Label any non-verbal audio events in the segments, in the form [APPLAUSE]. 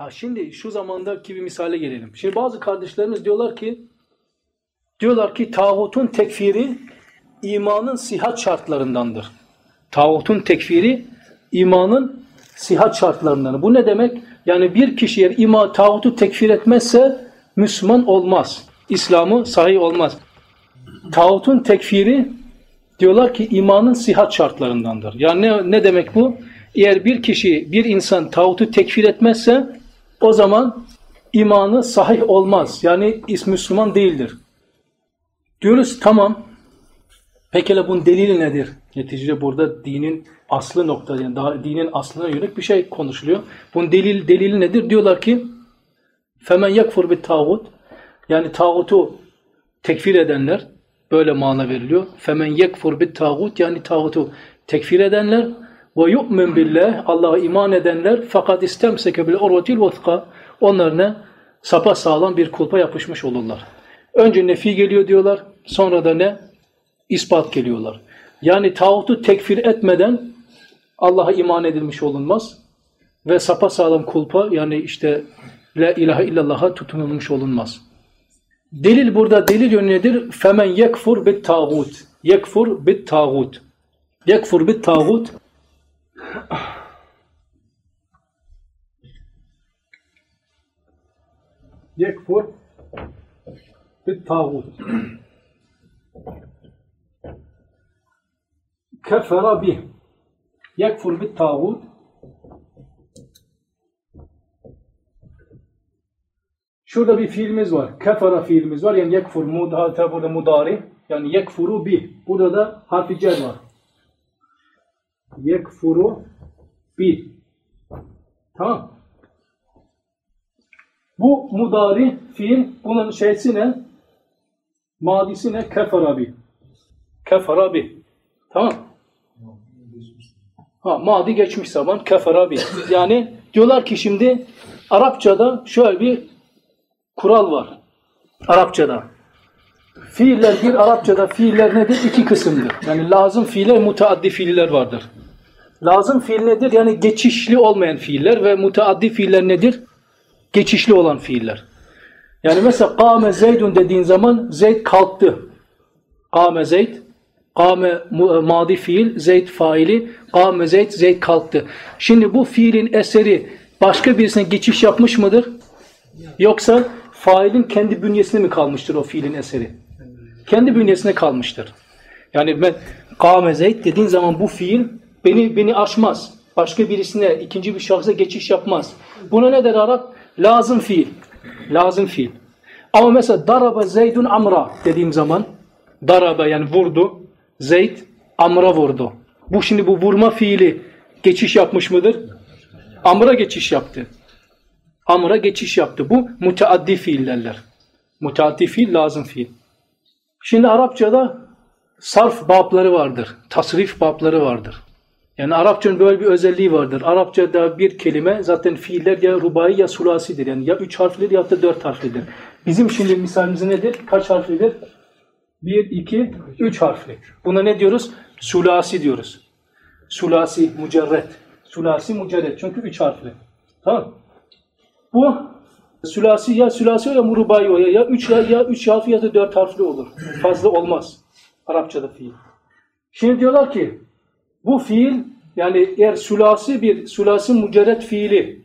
Ha şimdi şu zamandaki bir misale gelelim. Şimdi bazı kardeşlerimiz diyorlar ki diyorlar ki tağutun tekfiri imanın sihat şartlarındandır. Tağutun tekfiri imanın sihat şartlarından. Bu ne demek? Yani bir kişi eğer ima tağutu tekfir etmezse Müslüman olmaz. İslam'ı sahih olmaz. Tağutun tekfiri diyorlar ki imanın sihat şartlarındandır. Yani ne, ne demek bu? Eğer bir kişi, bir insan tağutu tekfir etmezse o zaman imanı sahih olmaz. Yani Müslüman değildir. Diyoruz tamam. Pekala bunun delili nedir? Neticede burada dinin aslı nokta yani daha dinin aslına yönelik bir şey konuşuluyor. Bunun delil delili nedir? Diyorlar ki femen yakfur bit tağut yani tağutu tekfir edenler böyle mana veriliyor. Femen yekfur bit tağut yani tağutu tekfir edenler ve yu'min billah Allah'a iman edenler fakat istemseke bil urvetil vuthqa onlar ne? Sapa sağlam bir kulpa yapışmış olurlar. Önce nefi geliyor diyorlar. Sonra da ne? ispat geliyorlar. Yani tağutu tekfir etmeden Allah'a iman edilmiş olunmaz. Ve sapa sağlam kulpa yani işte La ilahe illallah'a tutunulmuş olunmaz. Delil burada delil yönü nedir? Femen yekfur bit tağut. Yekfur bit tağut. Yekfur bit tağut. Tağut. kefera bih. Yekfur bit tağut. Şurada bir fiilimiz var. Kefara fiilimiz var. Yani yekfur burada mudari. Yani yekfuru bi. Burada da harfi cer var. Yekfuru bi. Tamam. Bu mudari fiil bunun şeysi ne? Madisi ne? Kefara bi. Kefara bi. Tamam. Ha, madi geçmiş zaman kefara bi. Yani diyorlar ki şimdi Arapçada şöyle bir kural var. Arapçada. Fiiller bir Arapçada fiiller nedir? İki kısımdır. Yani lazım fiiller, mutaaddi fiiller vardır. Lazım fiil nedir? Yani geçişli olmayan fiiller ve mutaaddi fiiller nedir? Geçişli olan fiiller. Yani mesela kâme zeydun dediğin zaman zeyd kalktı. Kâme zeyd Kâme madi fiil, zeyd faili, kâme zeyd, zeyd kalktı. Şimdi bu fiilin eseri başka birisine geçiş yapmış mıdır? Yoksa failin kendi bünyesine mi kalmıştır o fiilin eseri? Kendi bünyesine kalmıştır. Yani ben kâme zeyd dediğin zaman bu fiil beni beni aşmaz. Başka birisine, ikinci bir şahsa geçiş yapmaz. Buna ne der Arap? Lazım fiil. Lazım fiil. Ama mesela daraba zeydun amra dediğim zaman daraba yani vurdu. Zeyd Amr'a vurdu. Bu şimdi bu vurma fiili geçiş yapmış mıdır? Amr'a geçiş yaptı. Amr'a geçiş yaptı. Bu müteaddi fiillerler. Müteaddi fiil lazım fiil. Şimdi Arapçada sarf babları vardır. Tasrif babları vardır. Yani Arapçanın böyle bir özelliği vardır. Arapçada bir kelime zaten fiiller ya rubai ya sulasidir. Yani ya üç harflidir ya da dört harflidir. Bizim şimdi misalimiz nedir? Kaç harflidir? 1, 2, 3 harfli. Buna ne diyoruz? Sulasi diyoruz. Sulasi, mücerret. Sulasi, mücerret. Çünkü 3 harfli. Tamam Bu sulasi ya sulasi ya murubai o ya ya 3 ya, ya 3 harfli ya da 4 harfli olur. Fazla olmaz. Arapçada fiil. Şimdi diyorlar ki bu fiil yani eğer sulasi bir sulasi mücerret fiili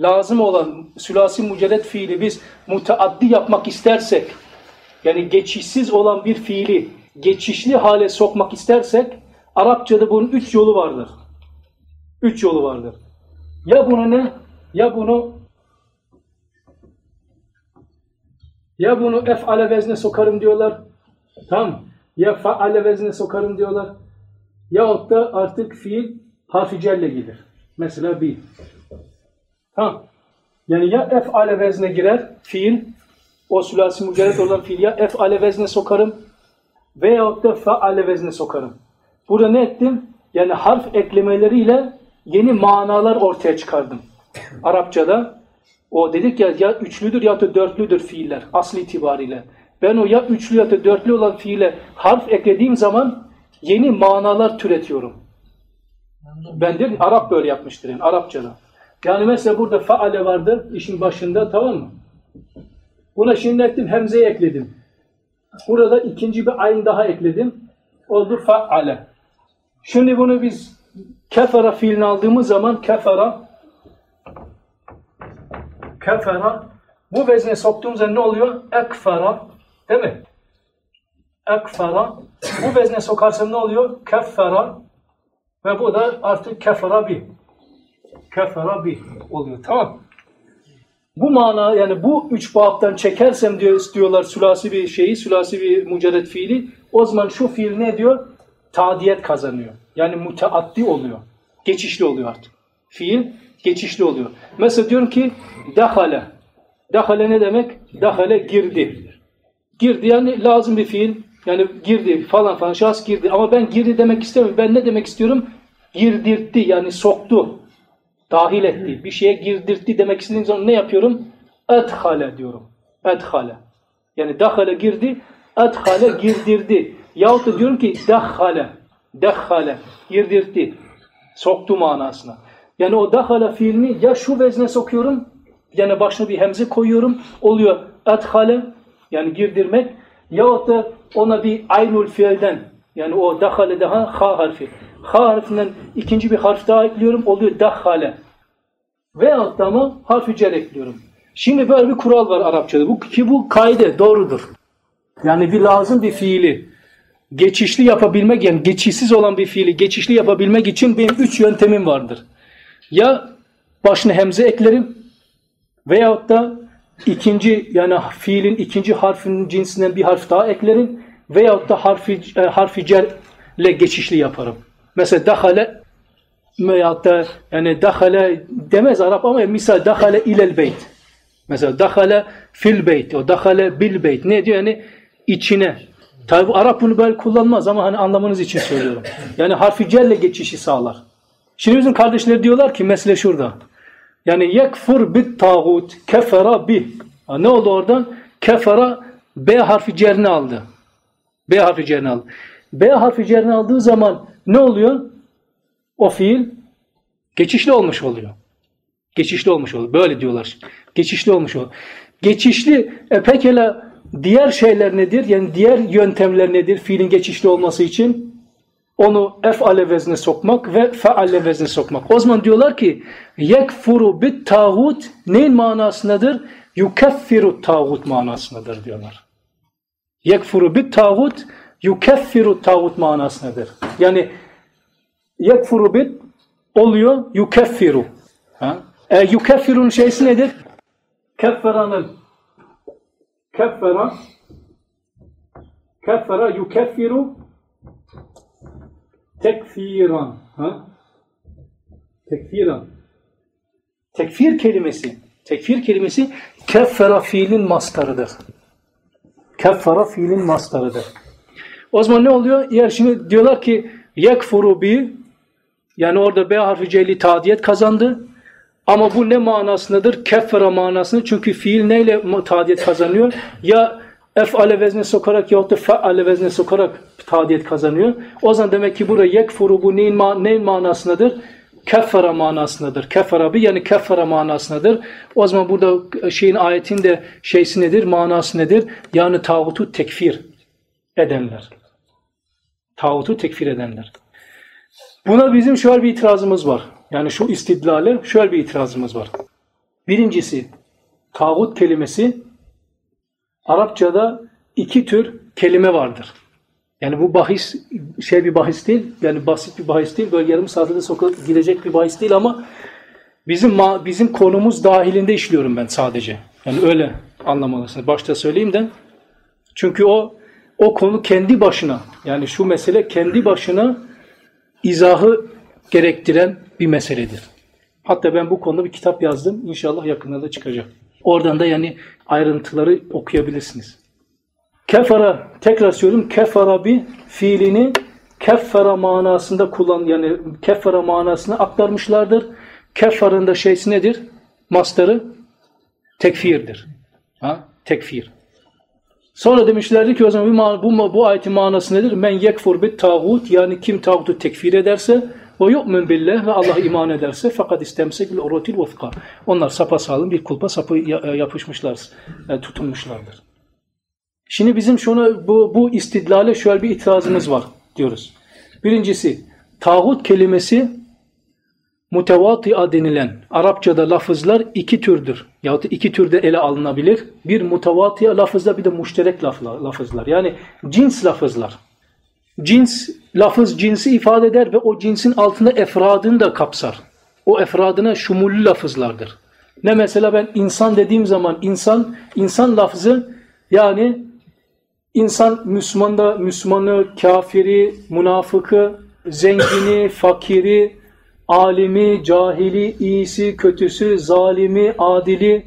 lazım olan sulasi mücerret fiili biz mutaaddi yapmak istersek yani geçişsiz olan bir fiili geçişli hale sokmak istersek Arapçada bunun üç yolu vardır. Üç yolu vardır. Ya bunu ne? Ya bunu ya bunu ef'ale vezne sokarım diyorlar. Tamam. Ya fa'ale vezne sokarım diyorlar. Yahut da artık fiil harfi celle gelir. Mesela bir. Tamam. Yani ya ef'ale vezne girer fiil o sülasi mücerret olan fiil ya ef'ale vezne sokarım veyahut da fe'ale vezne sokarım. Burada ne ettim? Yani harf eklemeleriyle yeni manalar ortaya çıkardım. Arapçada o dedik ya ya üçlüdür ya da dörtlüdür fiiller aslı itibariyle. Ben o ya üçlü ya da dörtlü olan fiile harf eklediğim zaman yeni manalar türetiyorum. Ben de Arap böyle yapmıştır yani Arapçada. Yani mesela burada faale vardı işin başında tamam mı? Buna şimdi ettim hemzeyi ekledim. Burada ikinci bir ayn daha ekledim. Oldu faale. Şimdi bunu biz kefara fiilini aldığımız zaman kefara kefara bu vezne soktuğumuz zaman ne oluyor? Ekfara değil mi? Ekfara bu vezne sokarsam ne oluyor? Keffara ve bu da artık kefara bir. Kefara bir oluyor. Tamam bu mana yani bu üç babdan çekersem diyor istiyorlar sülasi bir şeyi, sülasi bir mucerret fiili. O zaman şu fiil ne diyor? Tadiyet kazanıyor. Yani müteaddi oluyor. Geçişli oluyor artık. Fiil geçişli oluyor. Mesela diyorum ki dahale. Dahale ne demek? Dahale girdi. Girdi yani lazım bir fiil. Yani girdi falan falan şahıs girdi. Ama ben girdi demek istemiyorum. Ben ne demek istiyorum? Girdirtti yani soktu. Dahil etti. Bir şeye girdirtti demek istediğim zaman ne yapıyorum? Edhale diyorum. Edhale. Yani dahale girdi. Edhale girdirdi. Yahut da diyorum ki dahale. Dahale. Girdirtti. Soktu manasına. Yani o dahale fiilini ya şu vezne sokuyorum yani başına bir hemze koyuyorum. Oluyor edhale yani girdirmek. Yahut da ona bir aynul fiilden yani o dahale daha ha harfi. Ha harfinden ikinci bir harf daha ekliyorum. Oluyor dahale. Veyahut da ama harfi cer ekliyorum. Şimdi böyle bir kural var Arapçada. Bu, ki bu kaide doğrudur. Yani bir lazım bir fiili geçişli yapabilmek yani geçişsiz olan bir fiili geçişli yapabilmek için benim üç yöntemim vardır. Ya başına hemze eklerim veyahut da ikinci yani fiilin ikinci harfinin cinsinden bir harf daha eklerim veyahut da harfi, e, harfi cerle geçişli yaparım. Mesela dahale veyahut da yani dahale demez Arap ama misal dahale ilel beyt. Mesela dahale fil beyt, o dahale bil beyt. Ne diyor yani içine. Tabi Arap bunu böyle kullanmaz ama hani anlamanız için söylüyorum. Yani harfi celle geçişi sağlar. Şimdi bizim kardeşler diyorlar ki mesele şurada. Yani yekfur bit tağut kefera bi. Ne oldu oradan? Kefera B harfi cerini aldı. B harfi cerini aldı. B harfi cerini aldığı zaman ne oluyor? O fiil geçişli olmuş oluyor. Geçişli olmuş oluyor. Böyle diyorlar. Geçişli olmuş oluyor. Geçişli e pekala diğer şeyler nedir? Yani diğer yöntemler nedir fiilin geçişli olması için? Onu ef'ale vezne sokmak ve fe'ale vezne sokmak. O zaman diyorlar ki yekfuru bit tağut neyin manasındadır? Yukeffiru tağut manasındadır diyorlar. Yekfuru bit tağut yukeffiru tağut manasındadır. Yani yekfuru bit oluyor yukeffiru. Ha? E, yukeffirun şeysi nedir? Kefferanın keffera keffera yukeffiru tekfiran. Ha? Tekfiran. Tekfir kelimesi. Tekfir kelimesi keffera fiilin mastarıdır. Keffera fiilin mastarıdır. O zaman ne oluyor? Yer şimdi diyorlar ki yekfuru bi yani orada B harfi celi tadiyet kazandı. Ama bu ne manasındadır? Keffera manasında. Çünkü fiil neyle tadiyet kazanıyor? Ya ef'ale vezne sokarak yahut da fe'ale vezne sokarak tadiyet kazanıyor. O zaman demek ki burada yekfuru bu neyin, ma neyin manasındadır? Keffera manasındadır. Keffera bir yani keffera manasındadır. O zaman burada şeyin ayetin de şeysi nedir? Manası nedir? Yani tağutu tekfir edenler. Tağutu tekfir edenler. Buna bizim şöyle bir itirazımız var. Yani şu istidlale şöyle bir itirazımız var. Birincisi, tağut kelimesi Arapçada iki tür kelime vardır. Yani bu bahis şey bir bahis değil, yani basit bir bahis değil, böyle yarım saatte sokup gidecek bir bahis değil ama bizim bizim konumuz dahilinde işliyorum ben sadece. Yani öyle anlamalısınız. Başta söyleyeyim de. Çünkü o o konu kendi başına, yani şu mesele kendi başına izahı gerektiren bir meseledir. Hatta ben bu konuda bir kitap yazdım. İnşallah yakında da çıkacak. Oradan da yani ayrıntıları okuyabilirsiniz. Kefara, tekrar söylüyorum, kefara bir fiilini keffara manasında kullan yani keffara manasını aktarmışlardır. Keffarın da şeysi nedir? Mastarı tekfirdir. Ha? Tekfir. Sonra demişlerdi ki o zaman bu, bu, bu ayetin manası nedir? Men yekfur bit tağut yani kim tağutu tekfir ederse ve yu'min billah ve Allah iman ederse fakat istemsek bil urutil vufka. Onlar sapasağlam bir kulpa sapı e, yapışmışlar, e, tutunmuşlardır. Şimdi bizim şunu bu, bu istidlale şöyle bir itirazımız var diyoruz. Birincisi tağut kelimesi mutevatia denilen Arapçada lafızlar iki türdür. Yahut iki türde ele alınabilir. Bir mutevatia lafızlar bir de müşterek lafızlar. Yani cins lafızlar. Cins, lafız cinsi ifade eder ve o cinsin altında efradını da kapsar. O efradına şumullü lafızlardır. Ne mesela ben insan dediğim zaman insan, insan lafzı yani insan Müslümanda Müslümanı, kafiri, münafıkı, zengini, [LAUGHS] fakiri, alimi, cahili, iyisi, kötüsü, zalimi, adili,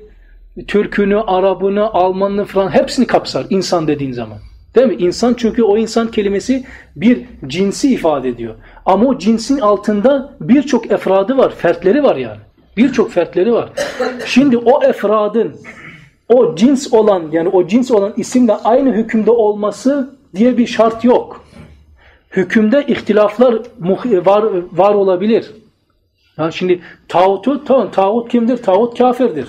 Türkünü, Arabını, Almanını falan hepsini kapsar insan dediğin zaman. Değil mi? İnsan çünkü o insan kelimesi bir cinsi ifade ediyor. Ama o cinsin altında birçok efradı var, fertleri var yani. Birçok fertleri var. Şimdi o efradın o cins olan yani o cins olan isimle aynı hükümde olması diye bir şart yok. Hükümde ihtilaflar var, var olabilir. Ha şimdi tağutu, tamam tağut kimdir? Tağut kafirdir.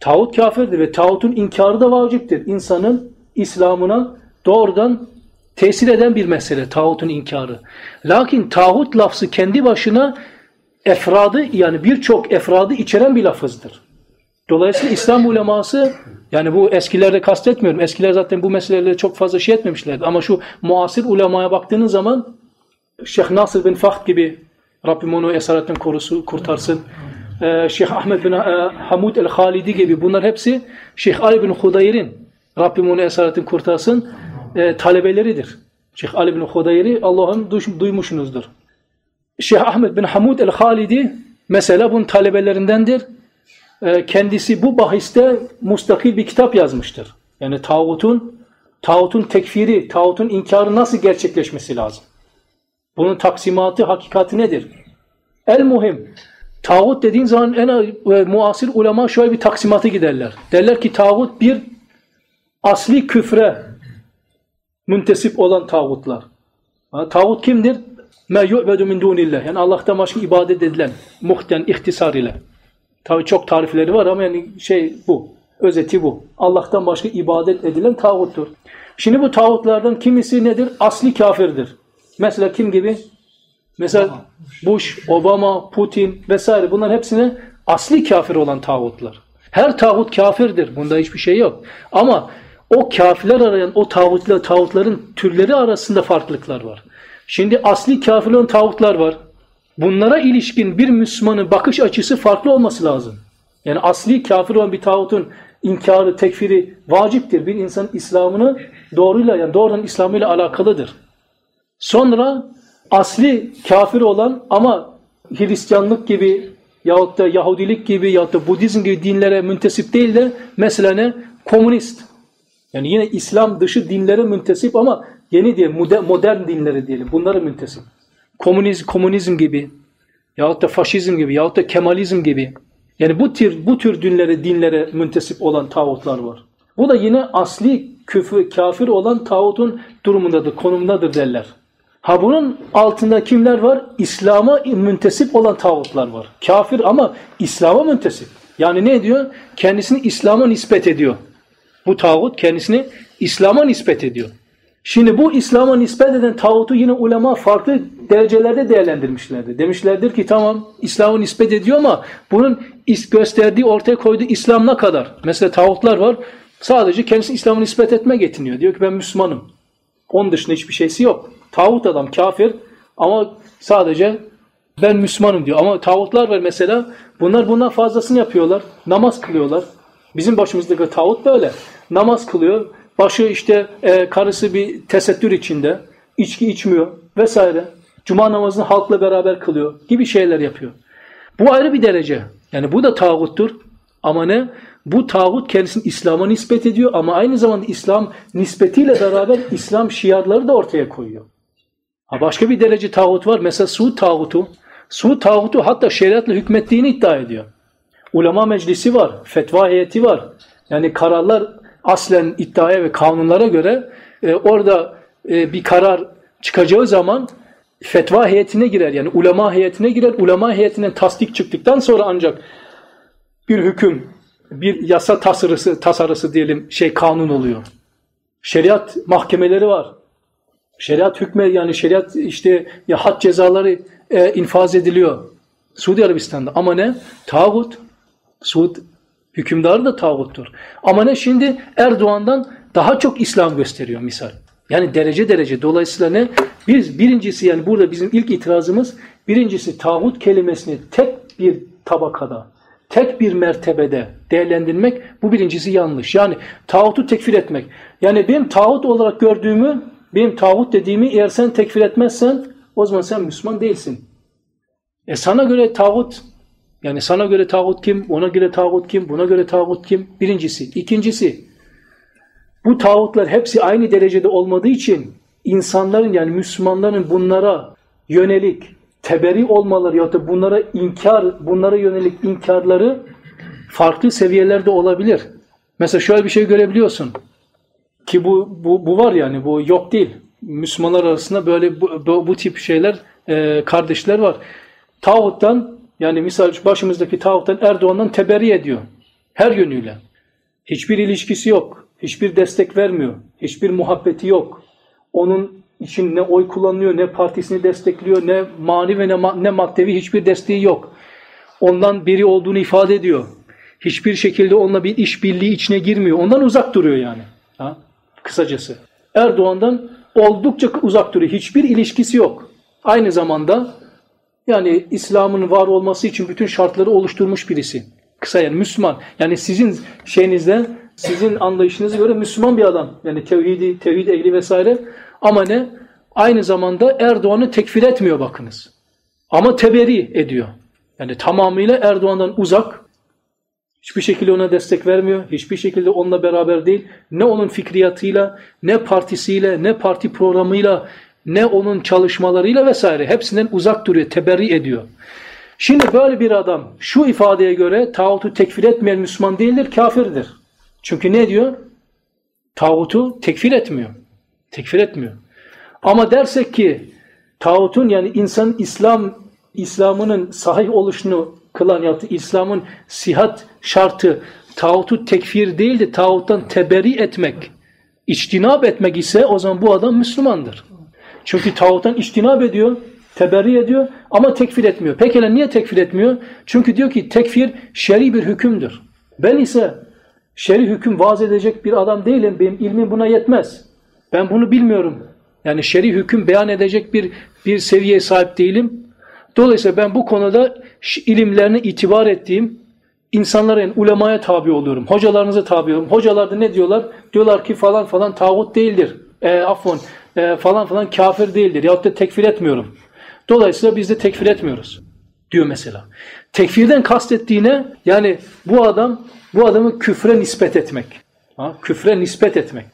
Tağut kafirdir ve tağutun inkarı da vaciptir. İnsanın İslam'ına doğrudan tesir eden bir mesele tağutun inkarı. Lakin tağut lafzı kendi başına efradı yani birçok efradı içeren bir lafızdır. Dolayısıyla İslam uleması yani bu eskilerde kastetmiyorum. Eskiler zaten bu meseleleri çok fazla şey etmemişlerdi. Ama şu muasir ulemaya baktığınız zaman Şeyh Nasır bin Fahd gibi Rabbim onu esaretten korusu, kurtarsın. Ee, Şeyh Ahmet bin e, Hamud el-Halidi gibi bunlar hepsi Şeyh Ali bin Hudayr'in Rabbim onu esaretten kurtarsın e, talebeleridir. Şeyh Ali bin Hudayr'i Allah'ın duymuşsunuzdur. Şeyh Ahmet bin Hamud el-Halidi mesela bunun talebelerindendir. E, kendisi bu bahiste mustakil bir kitap yazmıştır. Yani tağutun tağutun tekfiri, tağutun inkarı nasıl gerçekleşmesi lazım? Bunun taksimatı, hakikati nedir? El muhim. Tağut dediğin zaman en e, muasir ulema şöyle bir taksimatı giderler. Derler ki tağut bir asli küfre müntesip olan tağutlar. Ha, tağut kimdir? Me yu'bedu min dunillah. Yani Allah'tan başka ibadet edilen, muhten, ihtisar ile. Tabi çok tarifleri var ama yani şey bu. Özeti bu. Allah'tan başka ibadet edilen tağuttur. Şimdi bu tağutlardan kimisi nedir? Asli kafirdir. Mesela kim gibi? Mesela Bush, Obama, Putin vesaire bunlar hepsine asli kafir olan tağutlar. Her tağut kafirdir. Bunda hiçbir şey yok. Ama o kafirler arayan o tağutla tağutların türleri arasında farklılıklar var. Şimdi asli kafir olan tağutlar var. Bunlara ilişkin bir Müslümanın bakış açısı farklı olması lazım. Yani asli kafir olan bir tağutun inkarı, tekfiri vaciptir. Bir insanın İslam'ını doğruyla yani doğrudan İslam'ıyla alakalıdır. Sonra asli kafir olan ama Hristiyanlık gibi yahut da Yahudilik gibi yahut da Budizm gibi dinlere müntesip değil de mesela ne? Komünist. Yani yine İslam dışı dinlere müntesip ama yeni diye modern dinlere diyelim. Bunlara müntesip. Komünizm, komünizm gibi yahut da faşizm gibi yahut da kemalizm gibi. Yani bu tür bu tür dinlere dinlere müntesip olan tağutlar var. Bu da yine asli küfür, kafir olan tağutun durumundadır, konumundadır derler. Ha bunun altında kimler var? İslam'a müntesip olan tağutlar var. Kafir ama İslam'a müntesip. Yani ne diyor? Kendisini İslam'a nispet ediyor. Bu tağut kendisini İslam'a nispet ediyor. Şimdi bu İslam'a nispet eden tağutu yine ulema farklı derecelerde değerlendirmişlerdi. Demişlerdir ki tamam İslam'a nispet ediyor ama bunun gösterdiği ortaya koyduğu İslam ne kadar? Mesela tağutlar var sadece kendisini İslam'a nispet etme getiniyor. Diyor ki ben Müslümanım. Onun dışında hiçbir şeysi yok. Tağut adam kafir ama sadece ben Müslümanım diyor. Ama tağutlar var mesela bunlar bundan fazlasını yapıyorlar. Namaz kılıyorlar. Bizim başımızdaki tağut böyle. Namaz kılıyor. Başı işte e, karısı bir tesettür içinde. içki içmiyor vesaire. Cuma namazını halkla beraber kılıyor gibi şeyler yapıyor. Bu ayrı bir derece. Yani bu da tağuttur. Ama ne? Bu tağut kendisini İslam'a nispet ediyor ama aynı zamanda İslam nispetiyle beraber [LAUGHS] İslam şiarları da ortaya koyuyor. Ha başka bir derece tağut var. Mesela Suud tağutu. Suud tağutu hatta şeriatla hükmettiğini iddia ediyor. Ulema meclisi var, fetva heyeti var. Yani kararlar aslen iddiaya ve kanunlara göre e, orada e, bir karar çıkacağı zaman fetva heyetine girer. Yani ulema heyetine girer. Ulema heyetinden tasdik çıktıktan sonra ancak bir hüküm, bir yasa tasarısı, tasarısı diyelim şey kanun oluyor. Şeriat mahkemeleri var. Şeriat hükme yani şeriat işte ya had cezaları e, infaz ediliyor. Suudi Arabistan'da. Ama ne? Tağut. Suud hükümdarı da tağuttur. Ama ne? Şimdi Erdoğan'dan daha çok İslam gösteriyor misal. Yani derece derece. Dolayısıyla ne? Biz birincisi yani burada bizim ilk itirazımız birincisi tağut kelimesini tek bir tabakada, tek bir mertebede değerlendirmek bu birincisi yanlış. Yani tağutu tekfir etmek. Yani benim tağut olarak gördüğümü, benim tağut dediğimi eğer sen tekfir etmezsen o zaman sen Müslüman değilsin. E sana göre tağut yani sana göre tağut kim, ona göre tağut kim, buna göre tağut kim? Birincisi. İkincisi, bu tağutlar hepsi aynı derecede olmadığı için insanların yani Müslümanların bunlara yönelik teberi olmaları ya da bunlara inkar, bunlara yönelik inkarları farklı seviyelerde olabilir. Mesela şöyle bir şey görebiliyorsun. Ki bu, bu, bu var yani bu yok değil. Müslümanlar arasında böyle bu, bu, bu tip şeyler e, kardeşler var. Tağuttan yani misal başımızdaki tağuttan Erdoğan'dan teberri ediyor. Her yönüyle. Hiçbir ilişkisi yok. Hiçbir destek vermiyor. Hiçbir muhabbeti yok. Onun için ne oy kullanıyor, ne partisini destekliyor, ne mani ve ne, ne maddevi hiçbir desteği yok. Ondan biri olduğunu ifade ediyor. Hiçbir şekilde onunla bir işbirliği içine girmiyor. Ondan uzak duruyor yani. Ha? Kısacası. Erdoğan'dan oldukça uzak duruyor. Hiçbir ilişkisi yok. Aynı zamanda yani İslam'ın var olması için bütün şartları oluşturmuş birisi. Kısa yani Müslüman. Yani sizin şeyinizde, sizin anlayışınıza göre Müslüman bir adam. Yani tevhidi, tevhid ehli vesaire. Ama ne? Aynı zamanda Erdoğan'ı tekfir etmiyor bakınız. Ama teberi ediyor. Yani tamamıyla Erdoğan'dan uzak. Hiçbir şekilde ona destek vermiyor. Hiçbir şekilde onunla beraber değil. Ne onun fikriyatıyla, ne partisiyle, ne parti programıyla, ne onun çalışmalarıyla vesaire hepsinden uzak duruyor, teberri ediyor. Şimdi böyle bir adam şu ifadeye göre tağutu tekfir etmeyen Müslüman değildir, kafirdir. Çünkü ne diyor? Tağutu tekfir etmiyor. Tekfir etmiyor. Ama dersek ki tağutun yani insan İslam İslam'ının sahih oluşunu kılan ya İslam'ın sihat şartı tağutu tekfir değil de tağuttan teberi etmek, içtinab etmek ise o zaman bu adam Müslümandır. Çünkü tağuttan içtinab ediyor, teberri ediyor ama tekfir etmiyor. Pekala niye tekfir etmiyor? Çünkü diyor ki tekfir şer'i bir hükümdür. Ben ise şer'i hüküm vaaz edecek bir adam değilim. Benim ilmim buna yetmez. Ben bunu bilmiyorum. Yani şer'i hüküm beyan edecek bir bir seviyeye sahip değilim. Dolayısıyla ben bu konuda ilimlerine itibar ettiğim insanlara yani ulemaya tabi oluyorum. Hocalarınıza tabi oluyorum. Hocalar da ne diyorlar? Diyorlar ki falan falan tağut değildir. E, affon e, falan falan kafir değildir. Yahut da tekfir etmiyorum. Dolayısıyla biz de tekfir etmiyoruz. Diyor mesela. Tekfirden kastettiğine yani bu adam bu adamı küfre nispet etmek. Ha? Küfre nispet etmek.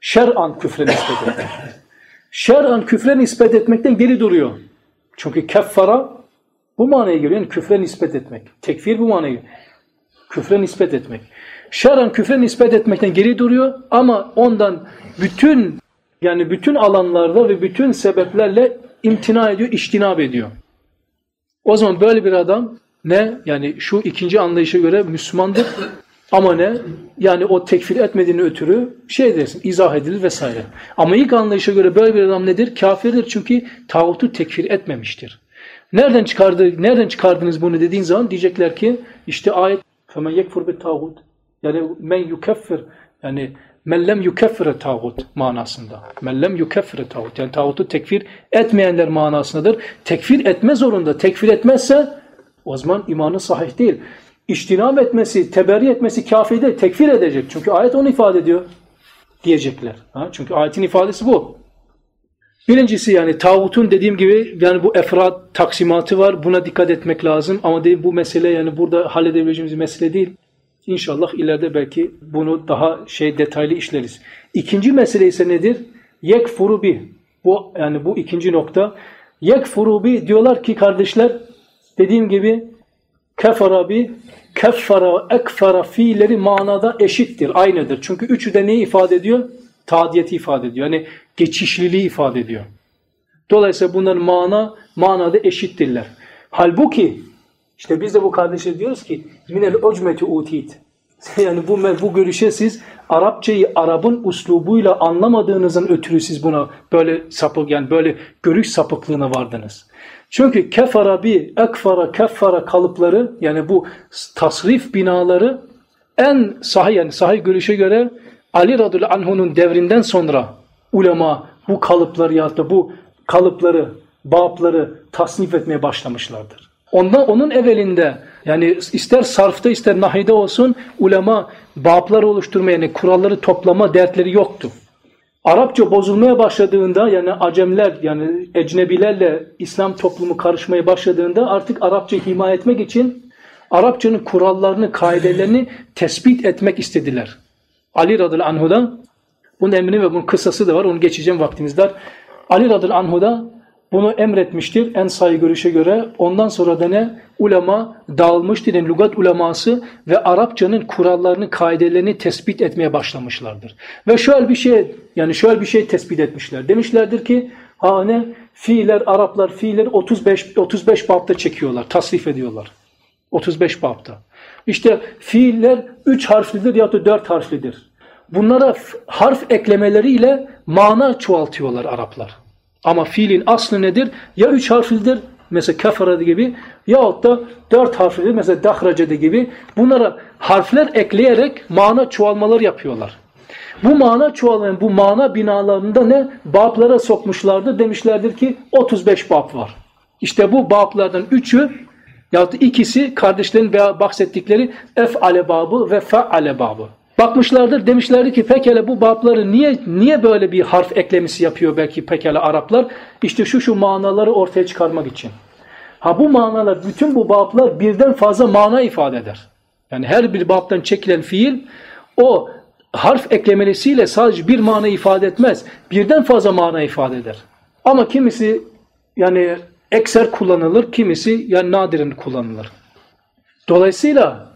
Şer'an küfre nispet etmek. [LAUGHS] Şer'an küfre nispet etmekten geri duruyor. Çünkü keffara bu manaya geliyor. Yani küfre nispet etmek. Tekfir bu manaya geliyor. Küfre nispet etmek. Şer'an küfre nispet etmekten geri duruyor ama ondan bütün yani bütün alanlarda ve bütün sebeplerle imtina ediyor, iştinab ediyor. O zaman böyle bir adam ne? Yani şu ikinci anlayışa göre Müslümandır ama ne? Yani o tekfir etmediğini ötürü şey dersin, izah edilir vesaire. Ama ilk anlayışa göre böyle bir adam nedir? Kafirdir çünkü tağutu tekfir etmemiştir. Nereden çıkardı, nereden çıkardınız bunu dediğin zaman diyecekler ki işte ayet فَمَنْ يَكْفُرْ بِالْتَاغُوتِ Yani men yukeffir yani mellem yukeffire tağut manasında. Mellem yukeffire tağut. Yani tağutu tekfir etmeyenler manasındadır. Tekfir etme zorunda. Tekfir etmezse o zaman imanı sahih değil. İştinam etmesi, teberri etmesi kafi değil. Tekfir edecek. Çünkü ayet onu ifade ediyor. Diyecekler. Ha? Çünkü ayetin ifadesi bu. Birincisi yani tağutun dediğim gibi yani bu efrat taksimatı var. Buna dikkat etmek lazım. Ama bu mesele yani burada halledebileceğimiz mesele değil. İnşallah ileride belki bunu daha şey detaylı işleriz. İkinci mesele ise nedir? Yekfuru bi. Bu yani bu ikinci nokta. Yekfuru bi diyorlar ki kardeşler dediğim gibi kefara bi keffara ekfara fiilleri manada eşittir, aynıdır. Çünkü üçü de neyi ifade ediyor? Tadiyeti ifade ediyor. Yani geçişliliği ifade ediyor. Dolayısıyla bunların mana, manada eşittirler. Halbuki işte biz de bu kardeşe diyoruz ki minel ucmeti utit. [LAUGHS] Yani bu bu görüşe siz Arapçayı Arap'ın uslubuyla anlamadığınızın ötürü siz buna böyle sapık yani böyle görüş sapıklığına vardınız. Çünkü kefara bi ekfara keffara kalıpları yani bu tasrif binaları en sahih yani sahih görüşe göre Ali radıyallahu anhu'nun devrinden sonra ulema bu kalıpları ya da bu kalıpları, babları tasnif etmeye başlamışlardır. Ondan onun evvelinde yani ister sarfta ister nahide olsun ulema bablar oluşturma yani kuralları toplama dertleri yoktu. Arapça bozulmaya başladığında yani acemler yani ecnebilerle İslam toplumu karışmaya başladığında artık Arapça himaye etmek için Arapçanın kurallarını, kaidelerini tespit etmek istediler. Ali radıyallahu anhu'da bunun emrini ve bunun kısası da var. Onu geçeceğim vaktimiz dar. Ali radıyallahu anhu'da bunu emretmiştir en sayı görüşe göre. Ondan sonra da ne? Ulema dağılmıştır. Yani lugat uleması ve Arapçanın kurallarını, kaidelerini tespit etmeye başlamışlardır. Ve şöyle bir şey, yani şöyle bir şey tespit etmişler. Demişlerdir ki, ha ne? Fiiller, Araplar fiiller 35 35 babda çekiyorlar, tasrif ediyorlar. 35 babda. İşte fiiller 3 harflidir ya da 4 harflidir. Bunlara harf eklemeleriyle mana çoğaltıyorlar Araplar. Ama fiilin aslı nedir? Ya üç harflidir mesela kefara gibi yahut da dört harflidir mesela dahracede gibi. Bunlara harfler ekleyerek mana çoğalmalar yapıyorlar. Bu mana çoğalan, bu mana binalarında ne? Bablara sokmuşlardır. Demişlerdir ki 35 bab var. İşte bu bablardan üçü yahut ikisi kardeşlerin bahsettikleri ef'ale babı ve fe'ale babı. Bakmışlardır demişlerdi ki pekala bu babları niye niye böyle bir harf eklemesi yapıyor belki pekala Araplar? İşte şu şu manaları ortaya çıkarmak için. Ha bu manalar bütün bu bablar birden fazla mana ifade eder. Yani her bir babdan çekilen fiil o harf eklemelisiyle sadece bir mana ifade etmez. Birden fazla mana ifade eder. Ama kimisi yani ekser kullanılır, kimisi yani nadiren kullanılır. Dolayısıyla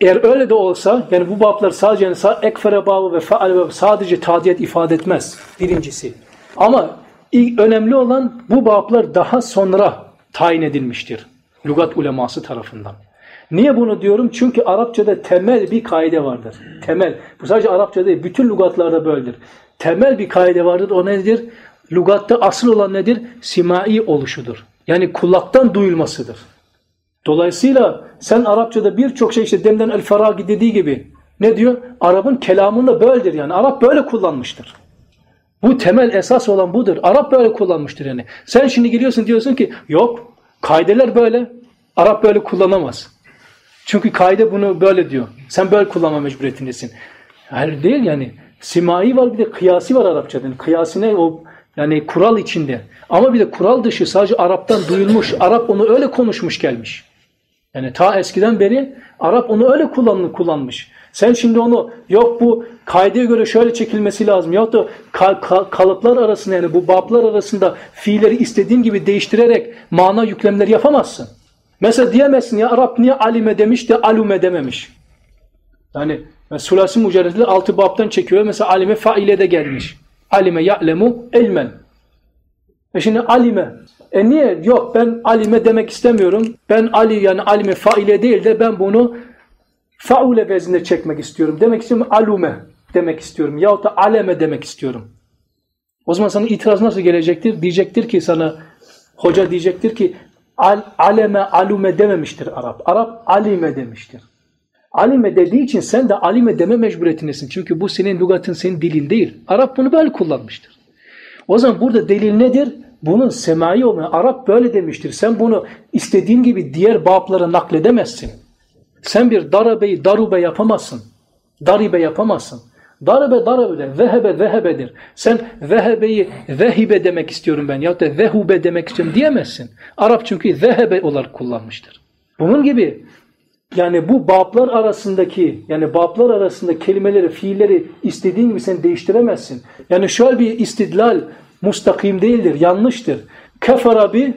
eğer öyle de olsa yani bu bablar sadece yani ekfere babı ve faal babı sadece tadiyet ifade etmez birincisi. Ama önemli olan bu bablar daha sonra tayin edilmiştir. Lugat uleması tarafından. Niye bunu diyorum? Çünkü Arapçada temel bir kaide vardır. Temel. Bu sadece Arapçada değil. Bütün lugatlarda böyledir. Temel bir kaide vardır. O nedir? Lugatta asıl olan nedir? Simai oluşudur. Yani kulaktan duyulmasıdır. Dolayısıyla sen Arapçada birçok şey işte Demden El Faragi dediği gibi ne diyor? Arap'ın kelamında böyledir yani. Arap böyle kullanmıştır. Bu temel esas olan budur. Arap böyle kullanmıştır yani. Sen şimdi giriyorsun diyorsun ki yok kaideler böyle. Arap böyle kullanamaz. Çünkü kaide bunu böyle diyor. Sen böyle kullanma mecburiyetindesin. Hayır değil yani. Simai var bir de kıyasi var Arapçada. Yani kıyasi ne? O yani kural içinde. Ama bir de kural dışı sadece Arap'tan duyulmuş. Arap onu öyle konuşmuş gelmiş. Yani ta eskiden beri Arap onu öyle kullanını kullanmış. Sen şimdi onu yok bu kaideye göre şöyle çekilmesi lazım. Yok da kalıplar arasında yani bu bablar arasında fiilleri istediğin gibi değiştirerek mana yüklemleri yapamazsın. Mesela diyemezsin ya Arap niye alime demiş de alume dememiş. Yani Sulasi Mücerred'de altı babdan çekiyor. Mesela alime faile de gelmiş. Alime ya'lemu elmen. E şimdi alime e niye? Yok ben alime demek istemiyorum. Ben Ali yani alime faile değil de ben bunu faule vezine çekmek istiyorum. Demek istiyorum alume demek istiyorum. Yahut da aleme demek istiyorum. O zaman sana itiraz nasıl gelecektir? Diyecektir ki sana hoca diyecektir ki al, aleme alume dememiştir Arap. Arap alime demiştir. Alime dediği için sen de alime deme mecburiyetindesin. Çünkü bu senin lügatın, senin dilin değil. Arap bunu böyle kullanmıştır. O zaman burada delil nedir? Bunun semai olmayan Arap böyle demiştir. Sen bunu istediğin gibi diğer bablara nakledemezsin. Sen bir darabeyi darube yapamazsın. Daribe yapamazsın. Darabe darabedir. Vehebe vehebedir. Sen vehebeyi vehibe demek istiyorum ben ya da vehube demek istiyorum diyemezsin. Arap çünkü vehebe olarak kullanmıştır. Bunun gibi yani bu bablar arasındaki yani bablar arasında kelimeleri, fiilleri istediğin gibi sen değiştiremezsin. Yani şöyle bir istidlal mustakim değildir, yanlıştır. Kefara bir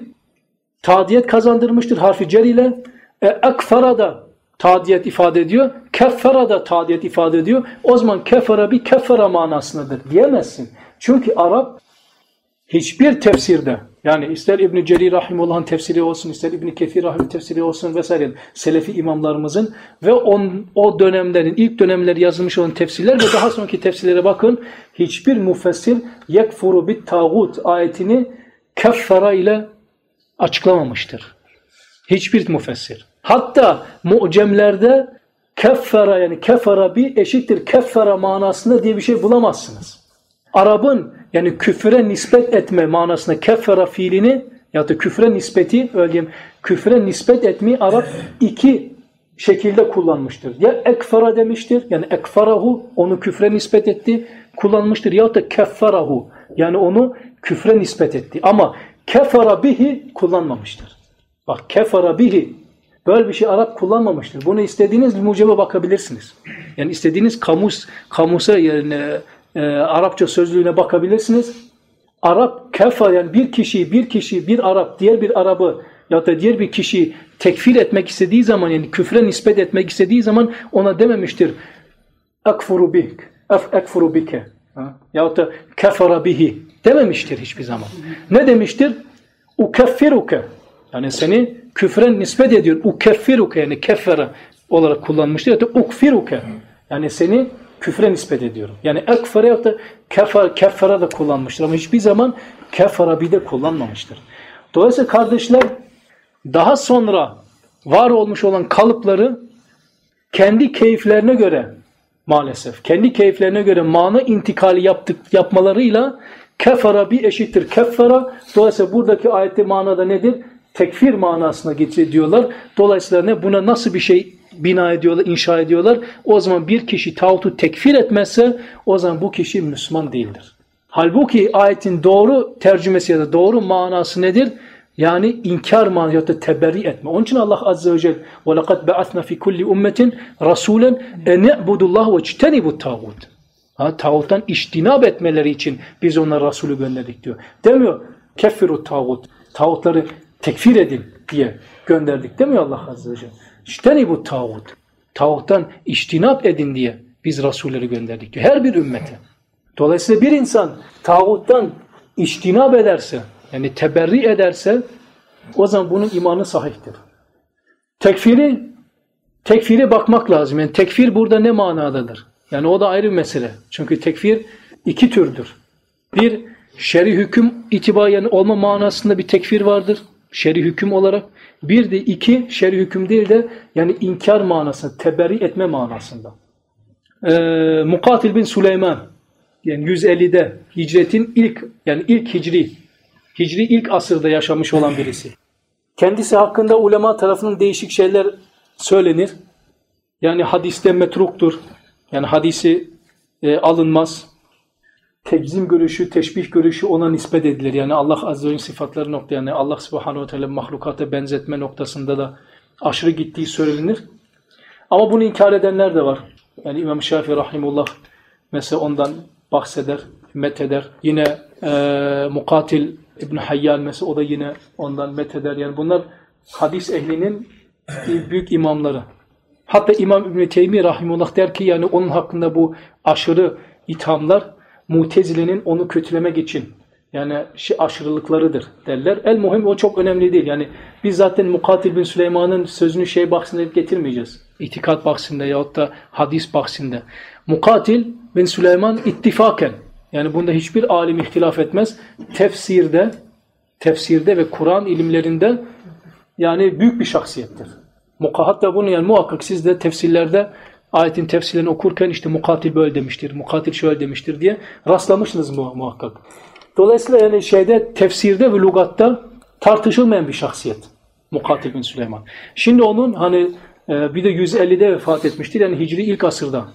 tadiyet kazandırmıştır harfi cer ile. E, ekfara da tadiyet ifade ediyor. Keffara da tadiyet ifade ediyor. O zaman kefara bir kefara manasındadır diyemezsin. Çünkü Arap hiçbir tefsirde Yani ister İbn Cerir rahimullah'ın tefsiri olsun, ister İbn Kefir rahim tefsiri olsun vesaire Selefi imamlarımızın ve on, o dönemlerin ilk dönemler yazılmış olan tefsirler ve daha sonraki tefsirlere bakın. Hiçbir müfessir yekfuru bit tağut ayetini keffara ile açıklamamıştır. Hiçbir müfessir. Hatta mucemlerde keffara yani kefara bir eşittir keffara manasında diye bir şey bulamazsınız. Arap'ın yani küfre nispet etme manasında keffara fiilini ya da küfre nispeti öyle diyeyim, küfre nispet etmeyi Arap iki şekilde kullanmıştır. Ya ekfara demiştir yani ekfarahu onu küfre nispet etti kullanmıştır ya da keffarahu yani onu küfre nispet etti. Ama kefara bihi kullanmamıştır. Bak kefara bihi böyle bir şey Arap kullanmamıştır. Bunu istediğiniz mucebe bakabilirsiniz. Yani istediğiniz kamus kamusa yani e, Arapça sözlüğüne bakabilirsiniz. Arap kefa yani bir kişi bir kişi bir Arap diğer bir Arabı ya da diğer bir kişi tekfir etmek istediği zaman yani küfre nispet etmek istediği zaman ona dememiştir. Ekfuru bik, ekfuru bike. Ya da kefara bihi dememiştir hiçbir zaman. Ne demiştir? Ukeffiruke. Yani seni küfre nispet ediyor. Ukeffiruke yani keffere olarak kullanmıştır. Ya da ukfiruke. Yani seni küfre nispet ediyorum. Yani ekfere ya da kefer, keffere de kullanmıştır. Ama hiçbir zaman kefara bir de kullanmamıştır. Dolayısıyla kardeşler daha sonra var olmuş olan kalıpları kendi keyiflerine göre maalesef kendi keyiflerine göre mana intikali yaptık yapmalarıyla kefara bir eşittir keffara. Dolayısıyla buradaki ayette manada nedir? Tekfir manasına getiriyorlar. Dolayısıyla ne buna nasıl bir şey bina ediyorlar, inşa ediyorlar. O zaman bir kişi tağutu tekfir etmezse o zaman bu kişi Müslüman değildir. Halbuki ayetin doğru tercümesi ya da doğru manası nedir? Yani inkar manası ya da teberri etme. Onun için Allah Azze ve Celle وَلَقَدْ بَعَثْنَا فِي كُلِّ اُمَّةٍ رَسُولًا اَنَعْبُدُ اللّٰهُ وَاجْتَنِبُ التَّاغُوتِ Ha, tağuttan iştinab etmeleri için biz onlara Resulü gönderdik diyor. Demiyor keffiru tağut. Tağutları tekfir edin diye gönderdik demiyor Allah Azze ve Celle. İşteni bu tağut. Tağuttan iştinap edin diye biz Resulleri gönderdik diyor. Her bir ümmete. Dolayısıyla bir insan tağuttan iştinap ederse yani teberri ederse o zaman bunun imanı sahihtir. Tekfiri tekfire bakmak lazım. Yani tekfir burada ne manadadır? Yani o da ayrı bir mesele. Çünkü tekfir iki türdür. Bir şer'i hüküm itibariyen olma manasında bir tekfir vardır. Şer'i hüküm olarak. Bir de iki şer'i hüküm değil de yani inkar manasında, teberri etme manasında. Ee, Mukatil bin Süleyman yani 150'de hicretin ilk yani ilk hicri hicri ilk asırda yaşamış olan birisi. Kendisi hakkında ulema tarafından değişik şeyler söylenir. Yani hadiste metruktur. Yani hadisi e, alınmaz. Teczim görüşü, teşbih görüşü ona nispet edilir. Yani Allah Azze ve sıfatları nokta yani Allah Subhanahu Teala mahlukata benzetme noktasında da aşırı gittiği söylenir. Ama bunu inkar edenler de var. Yani İmam Şafii Rahimullah mesela ondan bahseder, metheder. Yine e, Mukatil İbn Hayyan mesela o da yine ondan metheder. Yani bunlar hadis ehlinin büyük imamları. Hatta İmam İbn Teymi rahimullah der ki yani onun hakkında bu aşırı ithamlar Mutezile'nin onu kötülemek için yani şey aşırılıklarıdır derler. El muhim o çok önemli değil. Yani biz zaten Mukatil bin Süleyman'ın sözünü şey baksında getirmeyeceğiz. İtikat baksında yahut da hadis baksında. Mukatil bin Süleyman ittifaken yani bunda hiçbir alim ihtilaf etmez. Tefsirde tefsirde ve Kur'an ilimlerinde yani büyük bir şahsiyettir. Hatta bunu yani muhakkak siz de tefsirlerde ayetin tefsirlerini okurken işte mukatil böyle demiştir, mukatil şöyle demiştir diye rastlamışsınız mu muhakkak. Dolayısıyla yani şeyde tefsirde ve lugatta tartışılmayan bir şahsiyet. Mukatil bin Süleyman. Şimdi onun hani e, bir de 150'de vefat etmiştir. Yani Hicri ilk asırda.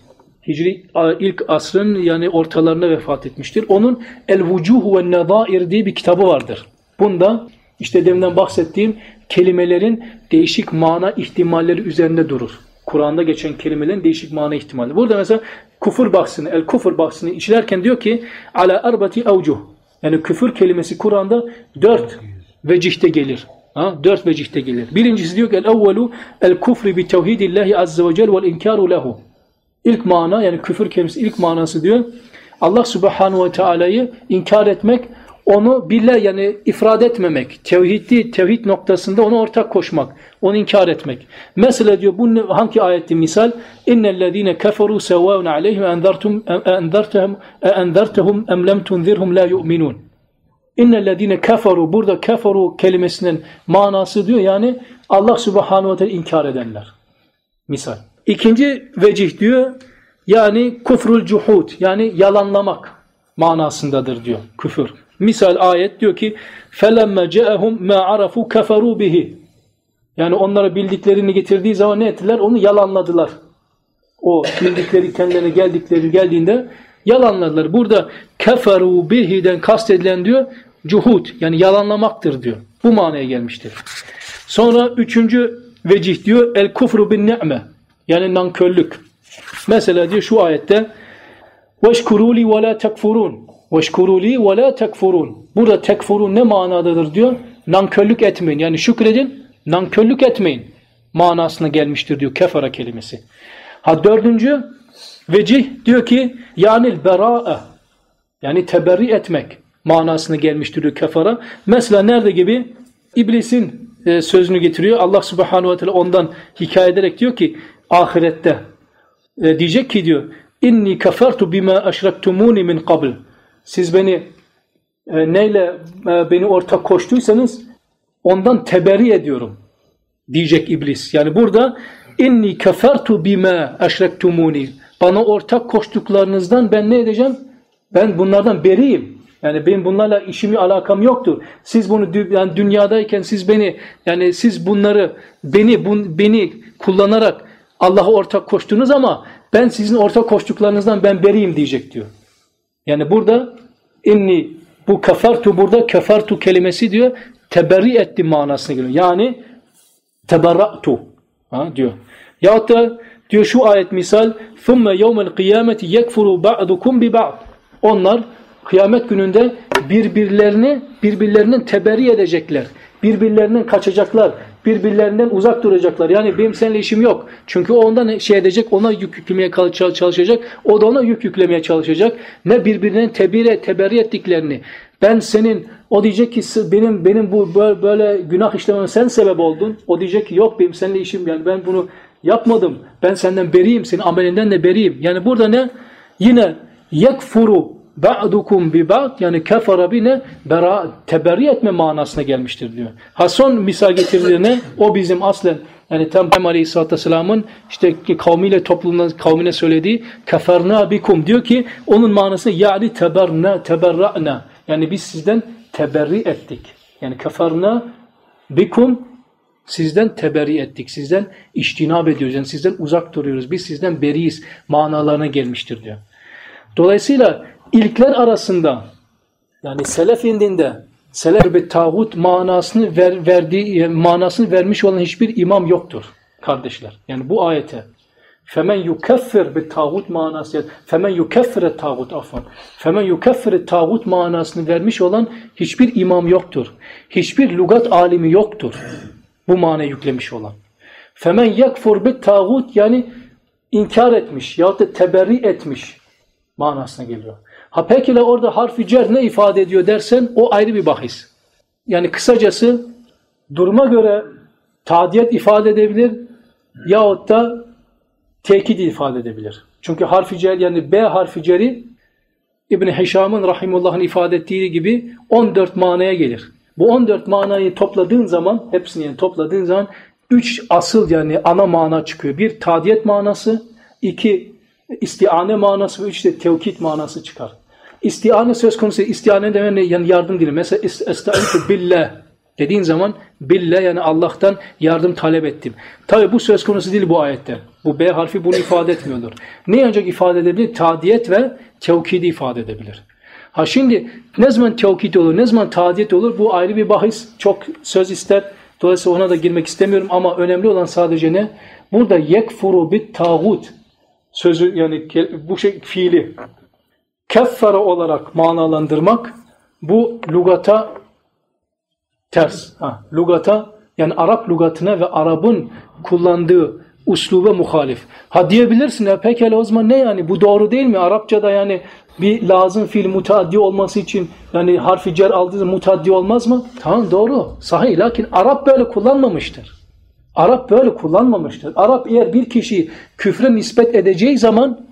Hicri ilk asrın yani ortalarında vefat etmiştir. Onun El-Vucuhu ve Nedair diye bir kitabı vardır. Bunda işte deminden bahsettiğim kelimelerin değişik mana ihtimalleri üzerinde durur. Kur'an'da geçen kelimelerin değişik mana ihtimali. Burada mesela kufur bahsini, el kufur bahsini işlerken diyor ki ala arbati evcuh. Yani küfür kelimesi Kur'an'da dört vecihte gelir. Ha? Dört vecihte gelir. Birincisi diyor ki el evvelu el kufri bi tevhidillahi azze ve cel vel inkaru lehu. İlk mana yani küfür kelimesi ilk manası diyor Allah subhanahu ve teala'yı inkar etmek onu billah yani ifrad etmemek, tevhidi, tevhid noktasında onu ortak koşmak, onu inkar etmek. Mesela diyor bu hangi ayetti misal? İnnellezîne keferû sevâun aleyhim enzertum enzertehum enzertehum em lem tunzirhum la yu'minun. İnnellezîne keferû burada keferû kelimesinin manası diyor yani Allah Subhanahu ve Teala inkar edenler. Misal. İkinci vecih diyor yani kufrul cuhud yani yalanlamak manasındadır diyor küfür. Misal ayet diyor ki فَلَمَّ جَاءَهُمْ مَا عَرَفُوا كَفَرُوا بِهِ Yani onlara bildiklerini getirdiği zaman ne ettiler? Onu yalanladılar. O bildikleri kendilerine geldikleri geldiğinde yalanladılar. Burada keferu bihi'den kastedilen diyor cuhud yani yalanlamaktır diyor. Bu manaya gelmiştir. Sonra üçüncü vecih diyor el kufru bin ni'me yani nankörlük. Mesela diyor şu ayette وَشْكُرُوا لِي وَلَا تَكْفُرُونَ Veşkuruli ve la tekfurun. Burada tekfurun ne manadadır diyor? Nankörlük etmeyin. Yani şükredin, nankörlük etmeyin. Manasına gelmiştir diyor kefara kelimesi. Ha dördüncü vecih diyor ki yani bera'a yani teberri etmek manasına gelmiştir diyor kefara. Mesela nerede gibi? İblisin e, sözünü getiriyor. Allah subhanahu ve teala ondan hikaye ederek diyor ki ahirette e, diyecek ki diyor inni kafartu bima eşrektumuni min qabl siz beni e, neyle e, beni ortak koştuysanız ondan teberri ediyorum diyecek iblis. Yani burada inni kafertu bima eşrektumuni bana ortak koştuklarınızdan ben ne edeceğim? Ben bunlardan beriyim. Yani benim bunlarla işimi alakam yoktur. Siz bunu yani dünyadayken siz beni yani siz bunları beni bun, beni kullanarak Allah'a ortak koştunuz ama ben sizin ortak koştuklarınızdan ben beriyim diyecek diyor. Yani burada inni bu kafartu burada kafartu kelimesi diyor teberri etti manasına geliyor. Yani teberra'tu ha, diyor. Yahut da diyor şu ayet misal ثُمَّ يَوْمَ الْقِيَامَةِ يَكْفُرُ بَعْدُكُمْ بِبَعْض Onlar kıyamet gününde birbirlerini birbirlerinin teberri edecekler. Birbirlerinden kaçacaklar. Birbirlerinden uzak duracaklar. Yani benim seninle işim yok. Çünkü o ondan şey edecek, ona yük yüklemeye çalışacak. O da ona yük yüklemeye çalışacak. Ne birbirinin tebire, teberri ettiklerini. Ben senin, o diyecek ki benim benim bu böyle, böyle günah işlememe sen sebep oldun. O diyecek ki yok benim seninle işim yani ben bunu yapmadım. Ben senden beriyim, senin amelinden de beriyim. Yani burada ne? Yine yekfuru ba'dukum bi ba'd yani kefara bine bera teberri etme manasına gelmiştir diyor. Ha son misal getirdiğine o bizim aslen yani Peygamber Aleyhisselatü Vesselam'ın işte kavmiyle toplumuna kavmine söylediği keferna bikum diyor ki onun manası yani teberna teberra'na yani biz sizden teberri ettik. Yani keferna bikum sizden teberri ettik. Sizden iştinab ediyoruz. Yani sizden uzak duruyoruz. Biz sizden beriyiz manalarına gelmiştir diyor. Dolayısıyla ilkler arasında yani selef indinde selef ve tağut manasını ver, verdiği manasını vermiş olan hiçbir imam yoktur kardeşler. Yani bu ayete femen yukeffir bir tağut manası femen yukeffire tağut afan femen yukeffire tağut manasını vermiş olan hiçbir imam yoktur. Hiçbir lugat alimi yoktur. Bu manayı yüklemiş olan. Femen yakfur bir tağut yani inkar etmiş yahut da teberri etmiş manasına geliyor. Ha peki orada harfi cer ne ifade ediyor dersen o ayrı bir bahis. Yani kısacası duruma göre tadiyet ifade edebilir yahut da tekit ifade edebilir. Çünkü harfi cer yani B harfi ceri İbn Hişam'ın rahimullah'ın ifade ettiği gibi 14 manaya gelir. Bu 14 manayı topladığın zaman, hepsini yani topladığın zaman 3 asıl yani ana mana çıkıyor. Bir tadiyet manası, iki istiane manası ve üç de tevkit manası çıkar. İstiane söz konusu istiane demek yani yardım dili. Mesela estaizu billah dediğin zaman billah yani Allah'tan yardım talep ettim. Tabi bu söz konusu değil bu ayette. Bu B harfi bunu ifade etmiyordur. Ne ancak ifade edebilir? Tadiyet ve tevkidi ifade edebilir. Ha şimdi ne zaman tevkid olur, ne zaman tadiyet olur bu ayrı bir bahis. Çok söz ister. Dolayısıyla ona da girmek istemiyorum ama önemli olan sadece ne? Burada yekfuru bit tağut sözü yani bu şey fiili keffara olarak manalandırmak bu lugata ters. Ha, lugata yani Arap lugatına ve Arap'ın kullandığı uslube muhalif. Ha diyebilirsin ya pekala o zaman ne yani bu doğru değil mi? Arapçada yani bir lazım fiil mutaaddi olması için yani harfi cer aldığı zaman mutaaddi olmaz mı? Tamam doğru. Sahih. Lakin Arap böyle kullanmamıştır. Arap böyle kullanmamıştır. Arap eğer bir kişiyi küfre nispet edeceği zaman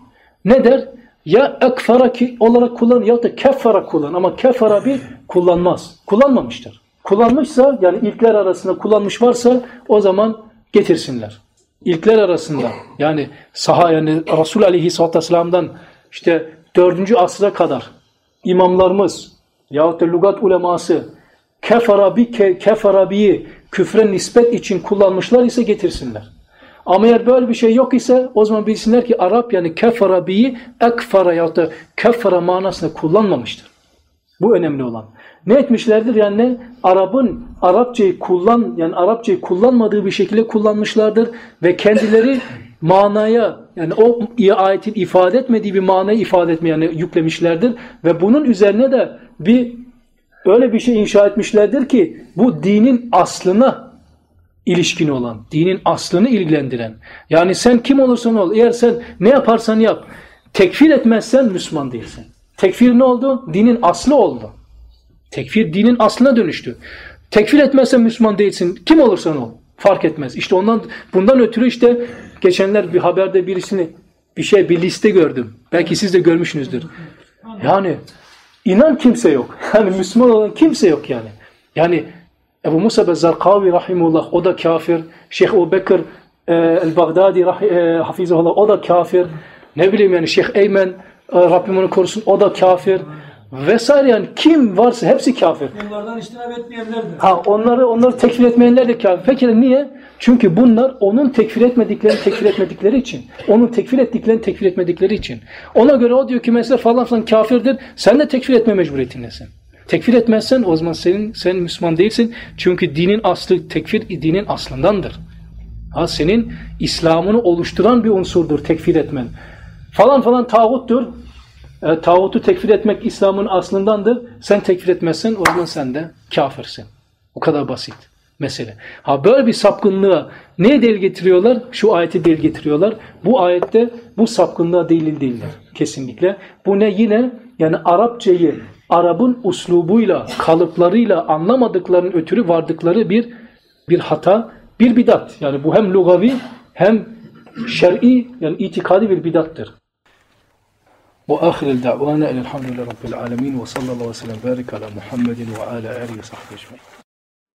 ne der? Ya ekfara ki olarak kullan ya da keffara kullan ama keffara bir kullanmaz. Kullanmamıştır. Kullanmışsa yani ilkler arasında kullanmış varsa o zaman getirsinler. İlkler arasında yani saha yani Resul Aleyhisselatü Vesselam'dan işte 4. asra kadar imamlarımız yahut da lugat uleması kefarabi ke, kefarabiyi küfre nispet için kullanmışlar ise getirsinler. Ama eğer böyle bir şey yok ise o zaman bilsinler ki Arap yani kefarabiyi ekfara yahut da kefara manasında kullanmamıştır. Bu önemli olan. Ne etmişlerdir? Yani ne? Arap'ın Arapçayı kullan yani Arapçayı kullanmadığı bir şekilde kullanmışlardır ve kendileri [LAUGHS] manaya yani o ayetin ifade etmediği bir manayı ifade etmeye yani yüklemişlerdir ve bunun üzerine de bir öyle bir şey inşa etmişlerdir ki bu dinin aslına ilişkin olan, dinin aslını ilgilendiren. Yani sen kim olursan ol, eğer sen ne yaparsan yap, tekfir etmezsen Müslüman değilsin. Tekfir ne oldu? Dinin aslı oldu. Tekfir dinin aslına dönüştü. Tekfir etmezsen Müslüman değilsin. Kim olursan ol. Fark etmez. İşte ondan bundan ötürü işte geçenler bir haberde birisini bir şey bir liste gördüm. Belki siz de görmüşsünüzdür. Yani inan kimse yok. Yani Müslüman olan kimse yok yani. Yani Ebu Musa Bezzarkavi rahimullah o da kafir. Şeyh Ebu Bekir e, el-Baghdadi e, hafizahullah o da kafir. Ne bileyim yani Şeyh Eymen e, Rabbim onu korusun o da kafir vesaire yani kim varsa hepsi kafir. Onlardan iştinab etmeyenler de. Ha onları onları tekfir etmeyenler de kafir. Peki niye? Çünkü bunlar onun tekfir etmediklerini tekfir etmedikleri için. Onun tekfir ettiklerini tekfir etmedikleri için. Ona göre o diyor ki mesela falan falan kafirdir. Sen de tekfir etme mecburiyetindesin. Tekfir etmezsen o zaman senin sen Müslüman değilsin. Çünkü dinin aslı tekfir dinin aslındandır. Ha senin İslam'ını oluşturan bir unsurdur tekfir etmen. Falan falan tağuttur. E, tağutu tekfir etmek İslam'ın aslındandır. Sen tekfir etmezsen o zaman sen de kafirsin. Bu kadar basit mesele. Ha böyle bir sapkınlığa ne delil getiriyorlar? Şu ayeti delil getiriyorlar. Bu ayette bu sapkınlığa delil değiller. Kesinlikle. Bu ne? Yine yani Arapçayı Arap'ın uslubuyla, kalıplarıyla anlamadıklarının ötürü vardıkları bir bir hata, bir bidat. Yani bu hem lugavi hem şer'i yani itikadi bir bidattır. Ve ahirel da'vana elhamdülillahi rabbil alemin ve sallallahu aleyhi ve sellem barik ala Muhammedin ve ala alihi ve sahbihi.